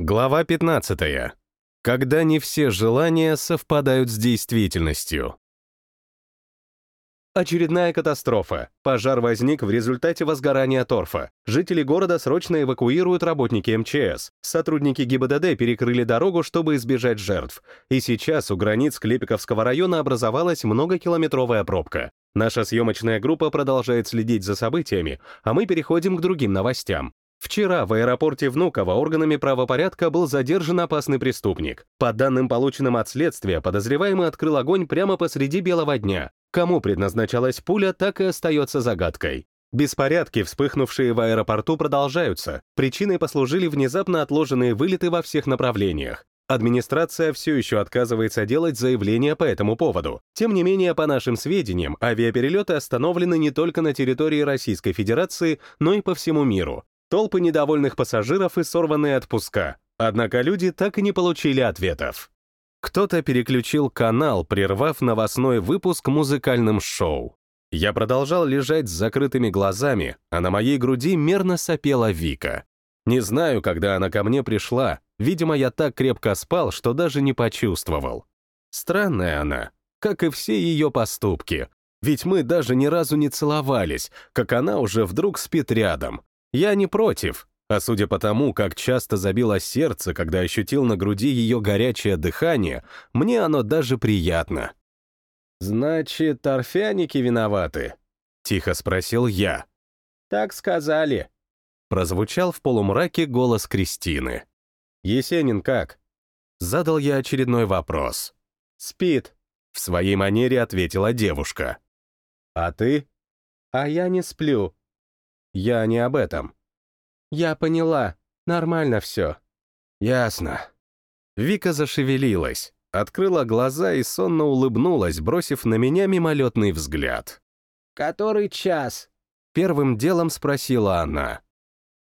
Глава 15. Когда не все желания совпадают с действительностью. Очередная катастрофа. Пожар возник в результате возгорания торфа. Жители города срочно эвакуируют работники МЧС. Сотрудники ГИБДД перекрыли дорогу, чтобы избежать жертв. И сейчас у границ Клепиковского района образовалась многокилометровая пробка. Наша съемочная группа продолжает следить за событиями, а мы переходим к другим новостям. Вчера в аэропорте Внуково органами правопорядка был задержан опасный преступник. По данным, полученным от следствия, подозреваемый открыл огонь прямо посреди белого дня. Кому предназначалась пуля, так и остается загадкой. Беспорядки, вспыхнувшие в аэропорту, продолжаются. Причиной послужили внезапно отложенные вылеты во всех направлениях. Администрация все еще отказывается делать заявления по этому поводу. Тем не менее, по нашим сведениям, авиаперелеты остановлены не только на территории Российской Федерации, но и по всему миру. Толпы недовольных пассажиров и сорванные отпуска. Однако люди так и не получили ответов. Кто-то переключил канал, прервав новостной выпуск музыкальным шоу. Я продолжал лежать с закрытыми глазами, а на моей груди мерно сопела Вика. Не знаю, когда она ко мне пришла. Видимо, я так крепко спал, что даже не почувствовал. Странная она, как и все ее поступки. Ведь мы даже ни разу не целовались, как она уже вдруг спит рядом. Я не против, а судя по тому, как часто забило сердце, когда ощутил на груди ее горячее дыхание, мне оно даже приятно. «Значит, торфяники виноваты?» — тихо спросил я. «Так сказали», — прозвучал в полумраке голос Кристины. «Есенин как?» Задал я очередной вопрос. «Спит», — в своей манере ответила девушка. «А ты?» «А я не сплю», я не об этом. Я поняла. Нормально все. Ясно. Вика зашевелилась, открыла глаза и сонно улыбнулась, бросив на меня мимолетный взгляд. «Который час?» Первым делом спросила она.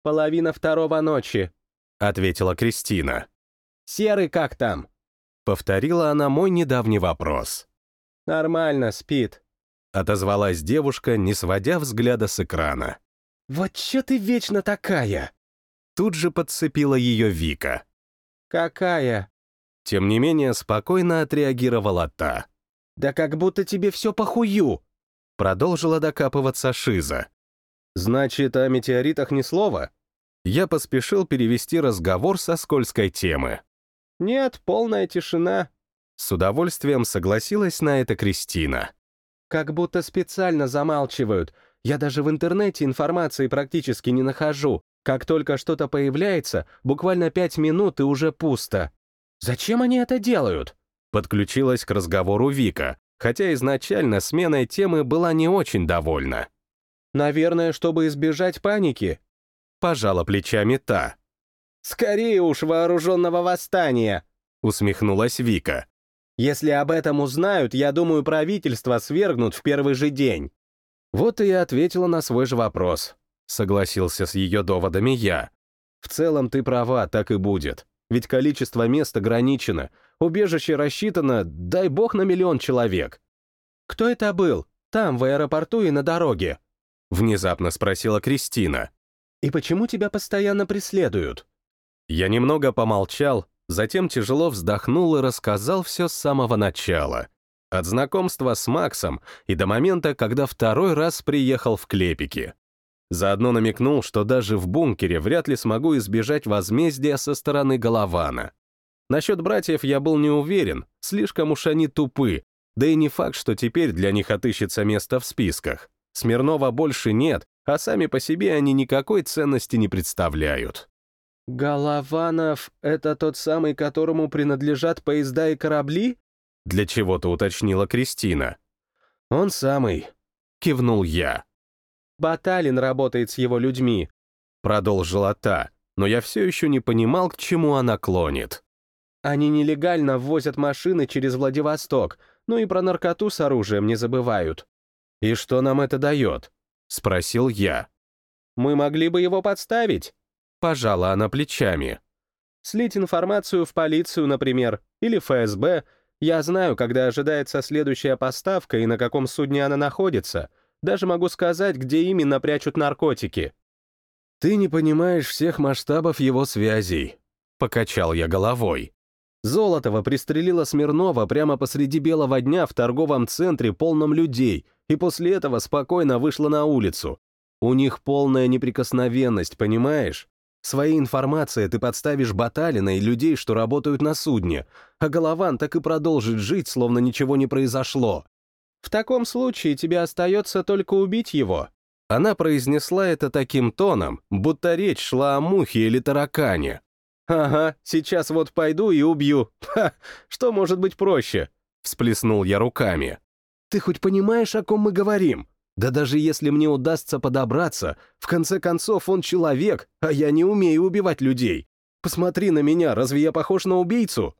«Половина второго ночи», — ответила Кристина. «Серый как там?» Повторила она мой недавний вопрос. «Нормально, спит», — отозвалась девушка, не сводя взгляда с экрана. «Вот чё ты вечно такая?» Тут же подцепила ее Вика. «Какая?» Тем не менее, спокойно отреагировала та. «Да как будто тебе все похую!» Продолжила докапываться Шиза. «Значит, о метеоритах ни слова?» Я поспешил перевести разговор со скользкой темы. «Нет, полная тишина». С удовольствием согласилась на это Кристина. «Как будто специально замалчивают, я даже в интернете информации практически не нахожу. Как только что-то появляется, буквально пять минут и уже пусто. Зачем они это делают? Подключилась к разговору Вика, хотя изначально сменой темы была не очень довольна. Наверное, чтобы избежать паники. Пожала плечами та. «Скорее уж вооруженного восстания!» усмехнулась Вика. «Если об этом узнают, я думаю, правительство свергнут в первый же день». Вот и я ответила на свой же вопрос. Согласился с ее доводами я. В целом ты права, так и будет. Ведь количество мест ограничено. Убежище рассчитано, дай бог, на миллион человек. Кто это был? Там, в аэропорту и на дороге? Внезапно спросила Кристина. И почему тебя постоянно преследуют? Я немного помолчал, затем тяжело вздохнул и рассказал все с самого начала. От знакомства с Максом и до момента, когда второй раз приехал в Клепики. Заодно намекнул, что даже в бункере вряд ли смогу избежать возмездия со стороны Голована. Насчет братьев я был не уверен, слишком уж они тупы, да и не факт, что теперь для них отыщется место в списках. Смирнова больше нет, а сами по себе они никакой ценности не представляют. «Голованов — это тот самый, которому принадлежат поезда и корабли?» Для чего-то уточнила Кристина. «Он самый», — кивнул я. «Баталин работает с его людьми», — продолжила та, но я все еще не понимал, к чему она клонит. «Они нелегально ввозят машины через Владивосток, ну и про наркоту с оружием не забывают». «И что нам это дает?» — спросил я. «Мы могли бы его подставить», — пожала она плечами. «Слить информацию в полицию, например, или ФСБ, я знаю, когда ожидается следующая поставка и на каком судне она находится. Даже могу сказать, где именно прячут наркотики. Ты не понимаешь всех масштабов его связей. Покачал я головой. Золотова пристрелила Смирнова прямо посреди белого дня в торговом центре, полном людей, и после этого спокойно вышла на улицу. У них полная неприкосновенность, понимаешь? Своей информацией ты подставишь Баталина и людей, что работают на судне, а Голован так и продолжит жить, словно ничего не произошло. В таком случае тебе остается только убить его. Она произнесла это таким тоном, будто речь шла о мухе или таракане. «Ага, сейчас вот пойду и убью. Ха, что может быть проще?» Всплеснул я руками. «Ты хоть понимаешь, о ком мы говорим? Да даже если мне удастся подобраться, в конце концов он человек, а я не умею убивать людей. Посмотри на меня, разве я похож на убийцу?»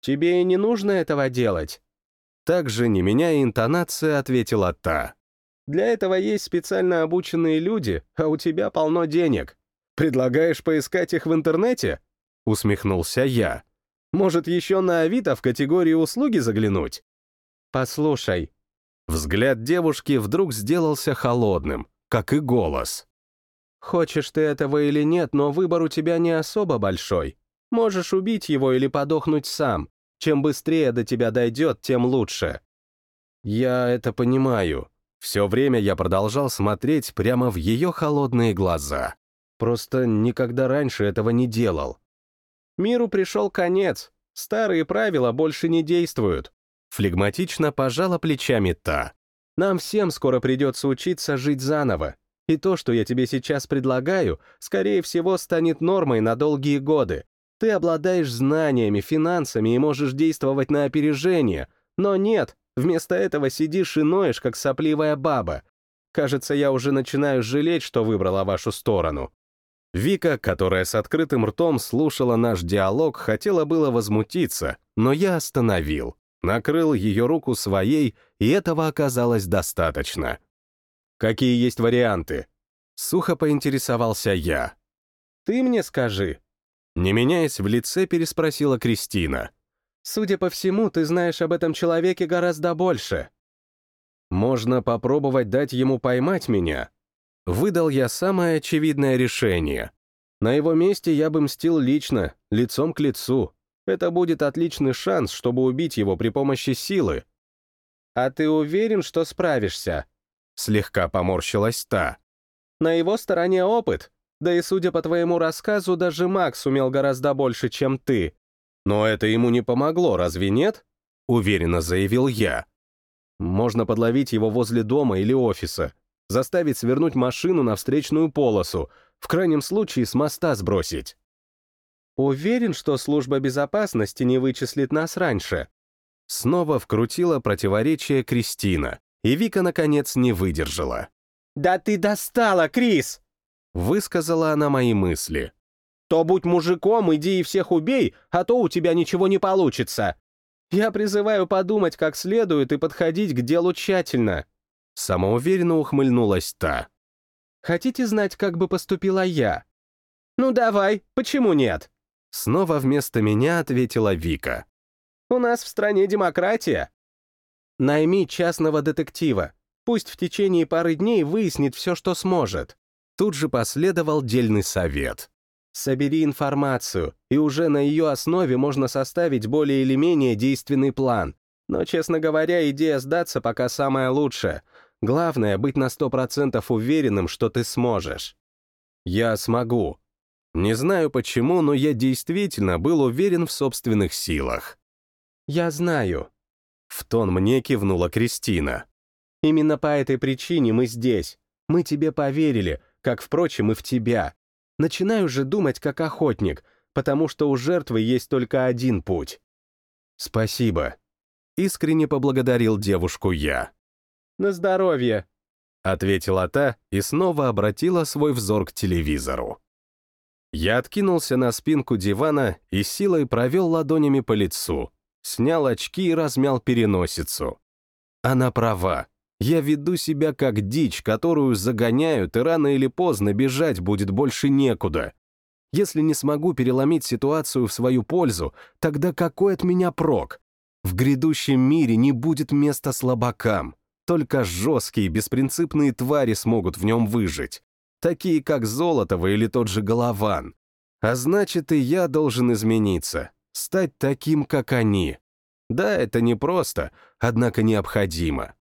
«Тебе и не нужно этого делать». Также, не меняя интонации, ответила та. «Для этого есть специально обученные люди, а у тебя полно денег. Предлагаешь поискать их в интернете?» — усмехнулся я. «Может, еще на Авито в категории услуги заглянуть?» «Послушай». Взгляд девушки вдруг сделался холодным, как и голос. «Хочешь ты этого или нет, но выбор у тебя не особо большой. Можешь убить его или подохнуть сам. Чем быстрее до тебя дойдет, тем лучше». «Я это понимаю». Все время я продолжал смотреть прямо в ее холодные глаза. Просто никогда раньше этого не делал. Миру пришел конец, старые правила больше не действуют. Флегматично пожала плечами та. Нам всем скоро придется учиться жить заново. И то, что я тебе сейчас предлагаю, скорее всего, станет нормой на долгие годы. Ты обладаешь знаниями, финансами и можешь действовать на опережение. Но нет, вместо этого сидишь и ноешь, как сопливая баба. Кажется, я уже начинаю жалеть, что выбрала вашу сторону. Вика, которая с открытым ртом слушала наш диалог, хотела было возмутиться, но я остановил, накрыл ее руку своей, и этого оказалось достаточно. «Какие есть варианты?» Сухо поинтересовался я. «Ты мне скажи». Не меняясь в лице, переспросила Кристина. «Судя по всему, ты знаешь об этом человеке гораздо больше». «Можно попробовать дать ему поймать меня», Выдал я самое очевидное решение. На его месте я бы мстил лично, лицом к лицу. Это будет отличный шанс, чтобы убить его при помощи силы. «А ты уверен, что справишься?» Слегка поморщилась та. «На его стороне опыт. Да и судя по твоему рассказу, даже Макс умел гораздо больше, чем ты. Но это ему не помогло, разве нет?» Уверенно заявил я. «Можно подловить его возле дома или офиса, заставить свернуть машину на встречную полосу, в крайнем случае с моста сбросить. Уверен, что служба безопасности не вычислит нас раньше. Снова вкрутила противоречие Кристина, и Вика, наконец, не выдержала. «Да ты достала, Крис!» Высказала она мои мысли. «То будь мужиком, иди и всех убей, а то у тебя ничего не получится. Я призываю подумать как следует и подходить к делу тщательно. Самоуверенно ухмыльнулась та. «Хотите знать, как бы поступила я?» «Ну давай, почему нет?» Снова вместо меня ответила Вика. «У нас в стране демократия». «Найми частного детектива. Пусть в течение пары дней выяснит все, что сможет». Тут же последовал дельный совет. «Собери информацию, и уже на ее основе можно составить более или менее действенный план. Но, честно говоря, идея сдаться пока самая лучшая — Главное — быть на сто процентов уверенным, что ты сможешь. Я смогу. Не знаю почему, но я действительно был уверен в собственных силах. Я знаю. В тон мне кивнула Кристина. Именно по этой причине мы здесь. Мы тебе поверили, как, впрочем, и в тебя. Начинаю же думать как охотник, потому что у жертвы есть только один путь. Спасибо. Искренне поблагодарил девушку я. На здоровье!» — ответила та и снова обратила свой взор к телевизору. Я откинулся на спинку дивана и силой провел ладонями по лицу, снял очки и размял переносицу. Она права. Я веду себя как дичь, которую загоняют, и рано или поздно бежать будет больше некуда. Если не смогу переломить ситуацию в свою пользу, тогда какой от меня прок? В грядущем мире не будет места слабакам. Только жесткие, беспринципные твари смогут в нем выжить, такие как Золотова или тот же Голован. А значит, и я должен измениться, стать таким, как они. Да, это непросто, однако необходимо.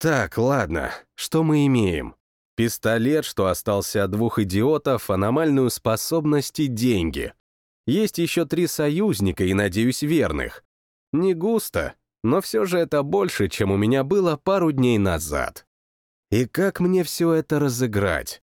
Так, ладно, что мы имеем? Пистолет, что остался от двух идиотов, аномальную способность и деньги. Есть еще три союзника и, надеюсь, верных. Не густо, но все же это больше, чем у меня было пару дней назад. И как мне все это разыграть?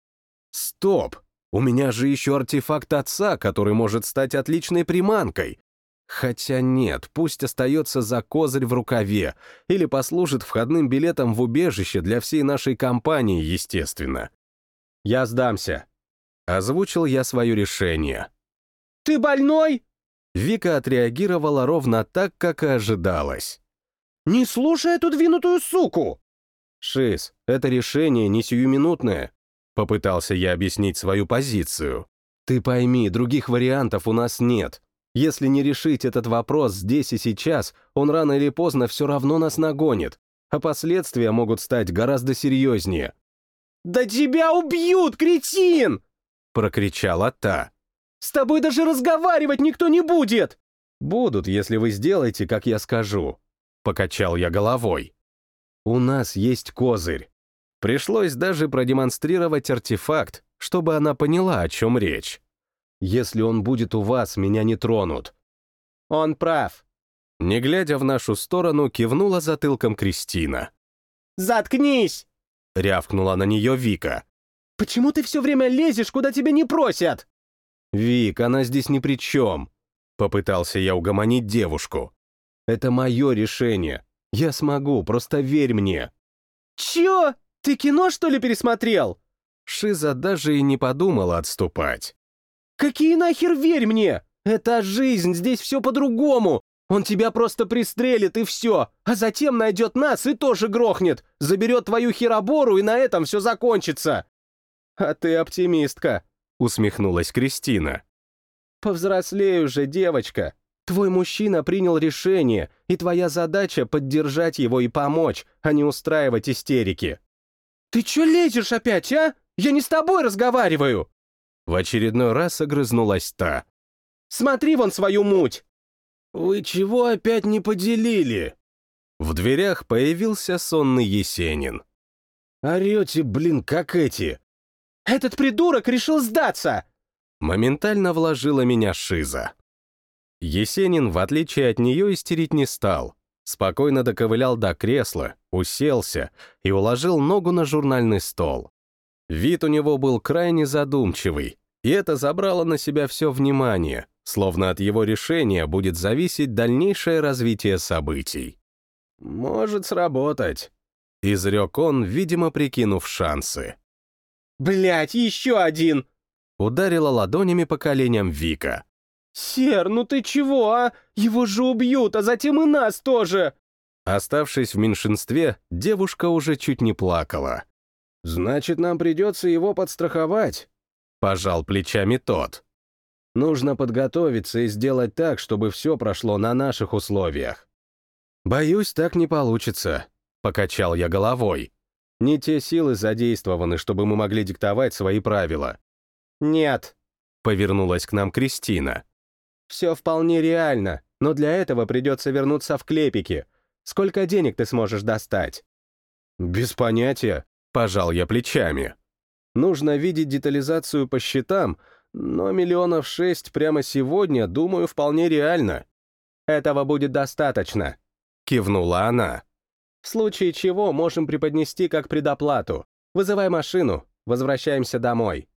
Стоп! У меня же еще артефакт отца, который может стать отличной приманкой. Хотя нет, пусть остается за козырь в рукаве или послужит входным билетом в убежище для всей нашей компании, естественно. «Я сдамся», — озвучил я свое решение. «Ты больной?» Вика отреагировала ровно так, как и ожидалось. «Не слушай эту двинутую суку!» «Шиз, это решение не сиюминутное», — попытался я объяснить свою позицию. «Ты пойми, других вариантов у нас нет. Если не решить этот вопрос здесь и сейчас, он рано или поздно все равно нас нагонит, а последствия могут стать гораздо серьезнее». «Да тебя убьют, кретин!» — прокричала та. С тобой даже разговаривать никто не будет!» «Будут, если вы сделаете, как я скажу», — покачал я головой. «У нас есть козырь. Пришлось даже продемонстрировать артефакт, чтобы она поняла, о чем речь. Если он будет у вас, меня не тронут». «Он прав», — не глядя в нашу сторону, кивнула затылком Кристина. «Заткнись!» — рявкнула на нее Вика. «Почему ты все время лезешь, куда тебя не просят?» «Вик, она здесь ни при чем!» Попытался я угомонить девушку. «Это мое решение. Я смогу, просто верь мне». «Чё? Ты кино, что ли, пересмотрел?» Шиза даже и не подумала отступать. «Какие нахер верь мне? Это жизнь, здесь все по-другому. Он тебя просто пристрелит и все, а затем найдет нас и тоже грохнет, заберет твою херобору и на этом все закончится». «А ты оптимистка», усмехнулась Кристина. «Повзрослей уже, девочка. Твой мужчина принял решение, и твоя задача — поддержать его и помочь, а не устраивать истерики». «Ты чё лезешь опять, а? Я не с тобой разговариваю!» В очередной раз огрызнулась та. «Смотри вон свою муть!» «Вы чего опять не поделили?» В дверях появился сонный Есенин. «Орете, блин, как эти!» Этот придурок решил сдаться!» Моментально вложила меня Шиза. Есенин, в отличие от нее, истерить не стал. Спокойно доковылял до кресла, уселся и уложил ногу на журнальный стол. Вид у него был крайне задумчивый, и это забрало на себя все внимание, словно от его решения будет зависеть дальнейшее развитие событий. «Может сработать», — изрек он, видимо, прикинув шансы. Блять, еще один!» Ударила ладонями по коленям Вика. «Сер, ну ты чего, а? Его же убьют, а затем и нас тоже!» Оставшись в меньшинстве, девушка уже чуть не плакала. «Значит, нам придется его подстраховать», — пожал плечами тот. «Нужно подготовиться и сделать так, чтобы все прошло на наших условиях». «Боюсь, так не получится», — покачал я головой. Не те силы задействованы, чтобы мы могли диктовать свои правила. «Нет», — повернулась к нам Кристина. «Все вполне реально, но для этого придется вернуться в клепики. Сколько денег ты сможешь достать?» «Без понятия», — пожал я плечами. «Нужно видеть детализацию по счетам, но миллионов шесть прямо сегодня, думаю, вполне реально». «Этого будет достаточно», — кивнула она. В случае чего можем преподнести как предоплату. Вызывай машину, возвращаемся домой.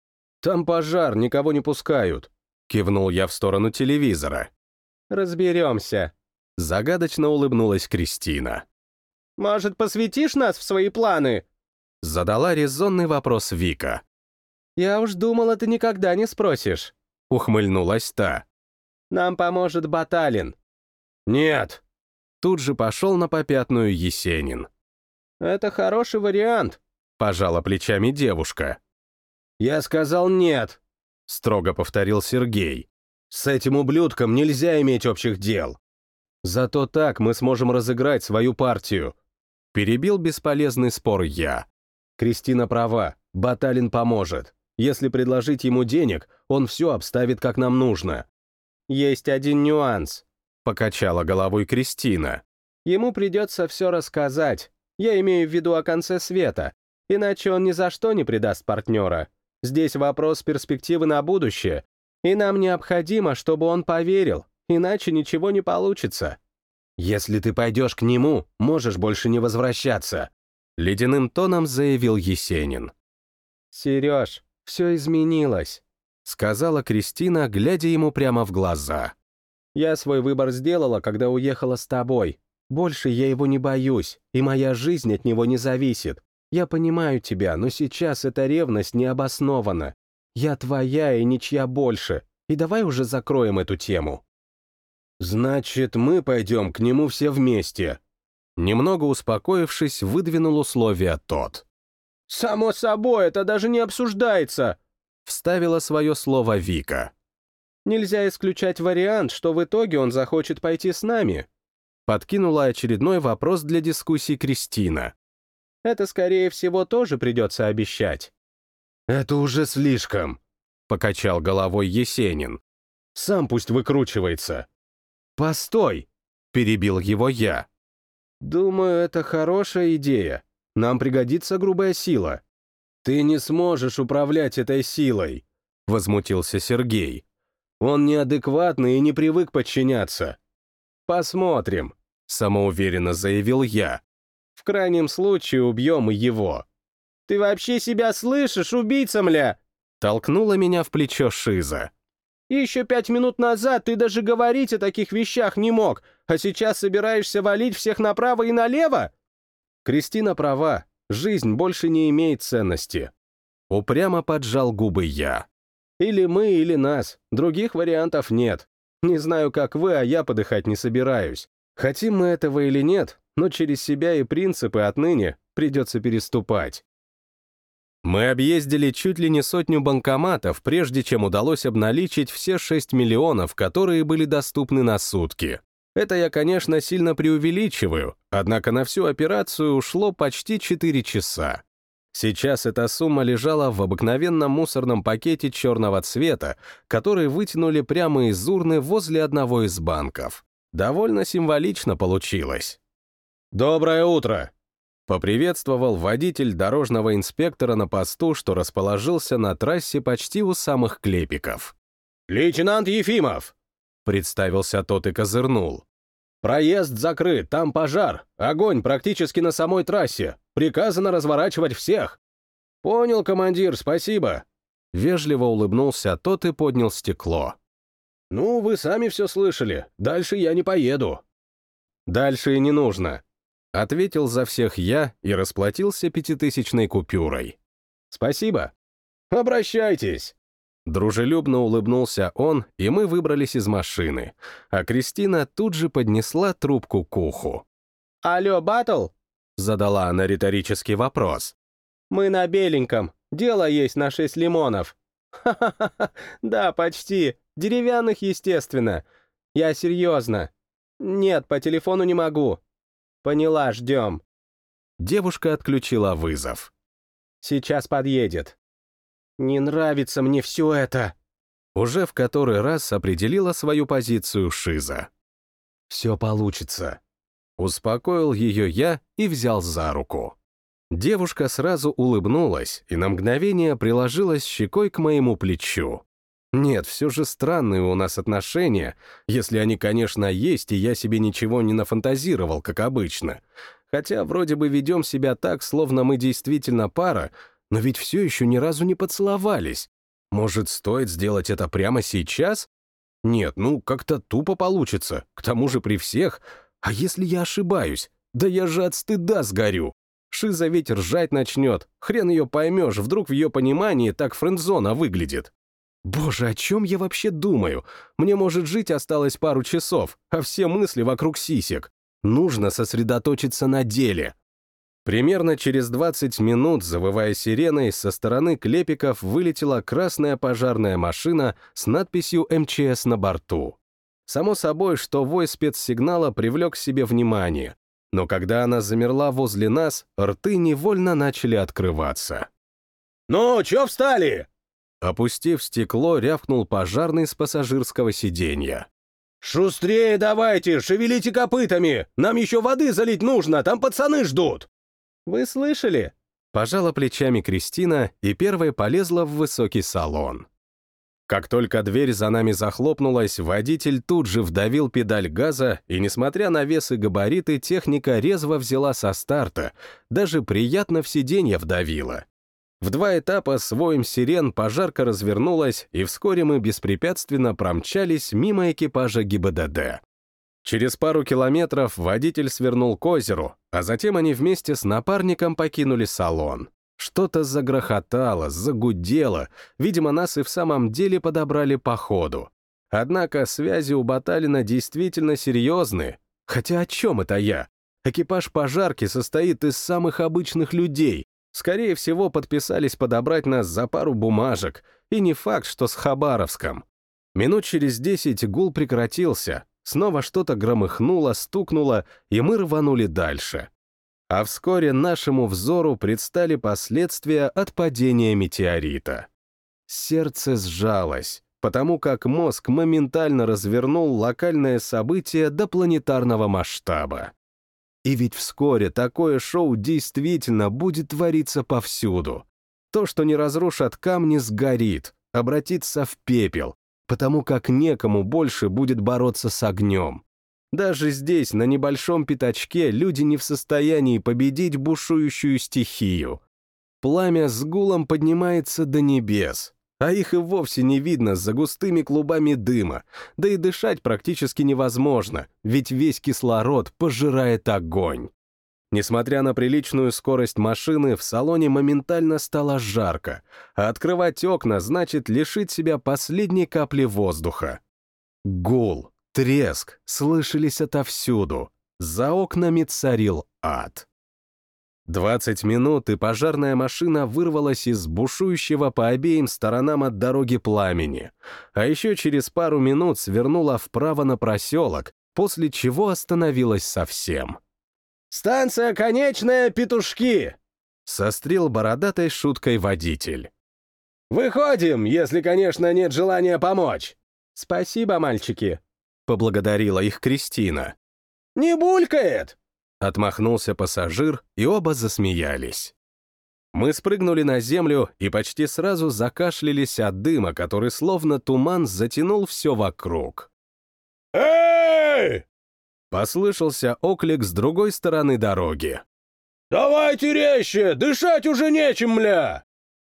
Там пожар, никого не пускают. Кивнул я в сторону телевизора. Разберемся. Загадочно улыбнулась Кристина. Может, посвятишь нас в свои планы? Задала резонный вопрос Вика. Я уж думала, ты никогда не спросишь. Ухмыльнулась та. Нам поможет Баталин. Нет, Тут же пошел на попятную Есенин. «Это хороший вариант», — пожала плечами девушка. «Я сказал нет», — строго повторил Сергей. «С этим ублюдком нельзя иметь общих дел. Зато так мы сможем разыграть свою партию». Перебил бесполезный спор я. Кристина права, Баталин поможет. Если предложить ему денег, он все обставит как нам нужно. Есть один нюанс, — покачала головой Кристина. Ему придется все рассказать. Я имею в виду о конце света. Иначе он ни за что не предаст партнера. Здесь вопрос перспективы на будущее. И нам необходимо, чтобы он поверил, иначе ничего не получится. Если ты пойдешь к нему, можешь больше не возвращаться. Ледяным тоном заявил Есенин. «Сереж, все изменилось», — сказала Кристина, глядя ему прямо в глаза. «Я свой выбор сделала, когда уехала с тобой. Больше я его не боюсь, и моя жизнь от него не зависит. Я понимаю тебя, но сейчас эта ревность не обоснована. Я твоя и ничья больше, и давай уже закроем эту тему». «Значит, мы пойдем к нему все вместе», Немного успокоившись, выдвинул условия тот. «Само собой, это даже не обсуждается!» Вставила свое слово Вика. «Нельзя исключать вариант, что в итоге он захочет пойти с нами», подкинула очередной вопрос для дискуссии Кристина. «Это, скорее всего, тоже придется обещать». «Это уже слишком», — покачал головой Есенин. «Сам пусть выкручивается». «Постой», — перебил его я. «Думаю, это хорошая идея. Нам пригодится грубая сила». «Ты не сможешь управлять этой силой», — возмутился Сергей. «Он неадекватный и не привык подчиняться». «Посмотрим», — самоуверенно заявил я. «В крайнем случае убьем и его». «Ты вообще себя слышишь, убийца, мля?» Толкнула меня в плечо Шиза. Еще пять минут назад ты даже говорить о таких вещах не мог, а сейчас собираешься валить всех направо и налево?» Кристина права, жизнь больше не имеет ценности. Упрямо поджал губы я. Или мы, или нас, других вариантов нет. Не знаю, как вы, а я подыхать не собираюсь. Хотим мы этого или нет, но через себя и принципы отныне придется переступать. Мы объездили чуть ли не сотню банкоматов, прежде чем удалось обналичить все 6 миллионов, которые были доступны на сутки. Это я, конечно, сильно преувеличиваю, однако на всю операцию ушло почти 4 часа. Сейчас эта сумма лежала в обыкновенном мусорном пакете черного цвета, который вытянули прямо из урны возле одного из банков. Довольно символично получилось. «Доброе утро!» Поприветствовал водитель дорожного инспектора на посту, что расположился на трассе почти у самых клепиков. «Лейтенант Ефимов!» Представился тот и козырнул. «Проезд закрыт, там пожар, огонь практически на самой трассе, приказано разворачивать всех». «Понял, командир, спасибо». Вежливо улыбнулся тот и поднял стекло. «Ну, вы сами все слышали, дальше я не поеду». «Дальше и не нужно», Ответил за всех я и расплатился пятитысячной купюрой. «Спасибо». «Обращайтесь». Дружелюбно улыбнулся он, и мы выбрались из машины, а Кристина тут же поднесла трубку к уху. «Алло, Батл?» — задала она риторический вопрос. «Мы на беленьком. Дело есть на шесть лимонов». «Ха-ха-ха, да, почти. Деревянных, естественно. Я серьезно. Нет, по телефону не могу. Поняла, ждем. Девушка отключила вызов. Сейчас подъедет. Не нравится мне все это. Уже в который раз определила свою позицию Шиза. Все получится. Успокоил ее я и взял за руку. Девушка сразу улыбнулась и на мгновение приложилась щекой к моему плечу. Нет, все же странные у нас отношения, если они, конечно, есть, и я себе ничего не нафантазировал, как обычно. Хотя вроде бы ведем себя так, словно мы действительно пара, но ведь все еще ни разу не поцеловались. Может, стоит сделать это прямо сейчас? Нет, ну, как-то тупо получится, к тому же при всех. А если я ошибаюсь? Да я же от стыда сгорю. Шиза ведь ржать начнет, хрен ее поймешь, вдруг в ее понимании так френдзона выглядит. Боже, о чем я вообще думаю? Мне, может, жить осталось пару часов, а все мысли вокруг сисек. Нужно сосредоточиться на деле. Примерно через 20 минут, завывая сиреной, со стороны клепиков вылетела красная пожарная машина с надписью МЧС на борту. Само собой, что вой спецсигнала привлек к себе внимание, но когда она замерла возле нас, рты невольно начали открываться. «Ну, чё встали?» Опустив стекло, рявкнул пожарный с пассажирского сиденья. «Шустрее давайте, шевелите копытами! Нам еще воды залить нужно, там пацаны ждут!» «Вы слышали?» Пожала плечами Кристина и первая полезла в высокий салон. Как только дверь за нами захлопнулась, водитель тут же вдавил педаль газа, и, несмотря на вес и габариты, техника резво взяла со старта, даже приятно в сиденье вдавила. В два этапа с воем сирен пожарка развернулась, и вскоре мы беспрепятственно промчались мимо экипажа ГИБДД. Через пару километров водитель свернул к озеру, а затем они вместе с напарником покинули салон. Что-то загрохотало, загудело, видимо, нас и в самом деле подобрали по ходу. Однако связи у Баталина действительно серьезные. Хотя о чем это я? Экипаж пожарки состоит из самых обычных людей. Скорее всего, подписались подобрать нас за пару бумажек, и не факт, что с Хабаровском. Минут через десять гул прекратился, снова что-то громыхнуло, стукнуло, и мы рванули дальше а вскоре нашему взору предстали последствия от падения метеорита. Сердце сжалось, потому как мозг моментально развернул локальное событие до планетарного масштаба. И ведь вскоре такое шоу действительно будет твориться повсюду. То, что не разрушат камни, сгорит, обратится в пепел, потому как некому больше будет бороться с огнем. Даже здесь, на небольшом пятачке, люди не в состоянии победить бушующую стихию. Пламя с гулом поднимается до небес, а их и вовсе не видно за густыми клубами дыма, да и дышать практически невозможно, ведь весь кислород пожирает огонь. Несмотря на приличную скорость машины, в салоне моментально стало жарко, а открывать окна значит лишить себя последней капли воздуха. Гул, Треск слышались отовсюду. За окнами царил ад. Двадцать минут, и пожарная машина вырвалась из бушующего по обеим сторонам от дороги пламени, а еще через пару минут свернула вправо на проселок, после чего остановилась совсем. «Станция конечная, петушки!» — сострил бородатой шуткой водитель. «Выходим, если, конечно, нет желания помочь!» «Спасибо, мальчики!» — поблагодарила их Кристина. «Не булькает!» — отмахнулся пассажир, и оба засмеялись. Мы спрыгнули на землю и почти сразу закашлялись от дыма, который словно туман затянул все вокруг. «Эй!» — послышался оклик с другой стороны дороги. «Давайте резче! Дышать уже нечем, мля!»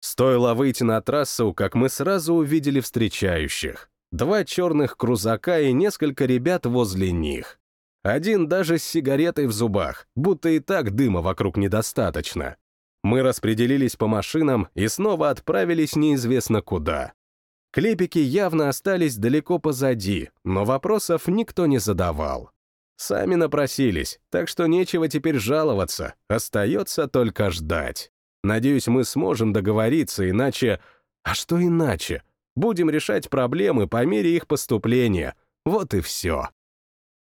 Стоило выйти на трассу, как мы сразу увидели встречающих два черных крузака и несколько ребят возле них. Один даже с сигаретой в зубах, будто и так дыма вокруг недостаточно. Мы распределились по машинам и снова отправились неизвестно куда. Клепики явно остались далеко позади, но вопросов никто не задавал. Сами напросились, так что нечего теперь жаловаться, остается только ждать. Надеюсь, мы сможем договориться, иначе... А что иначе? Будем решать проблемы по мере их поступления. Вот и все.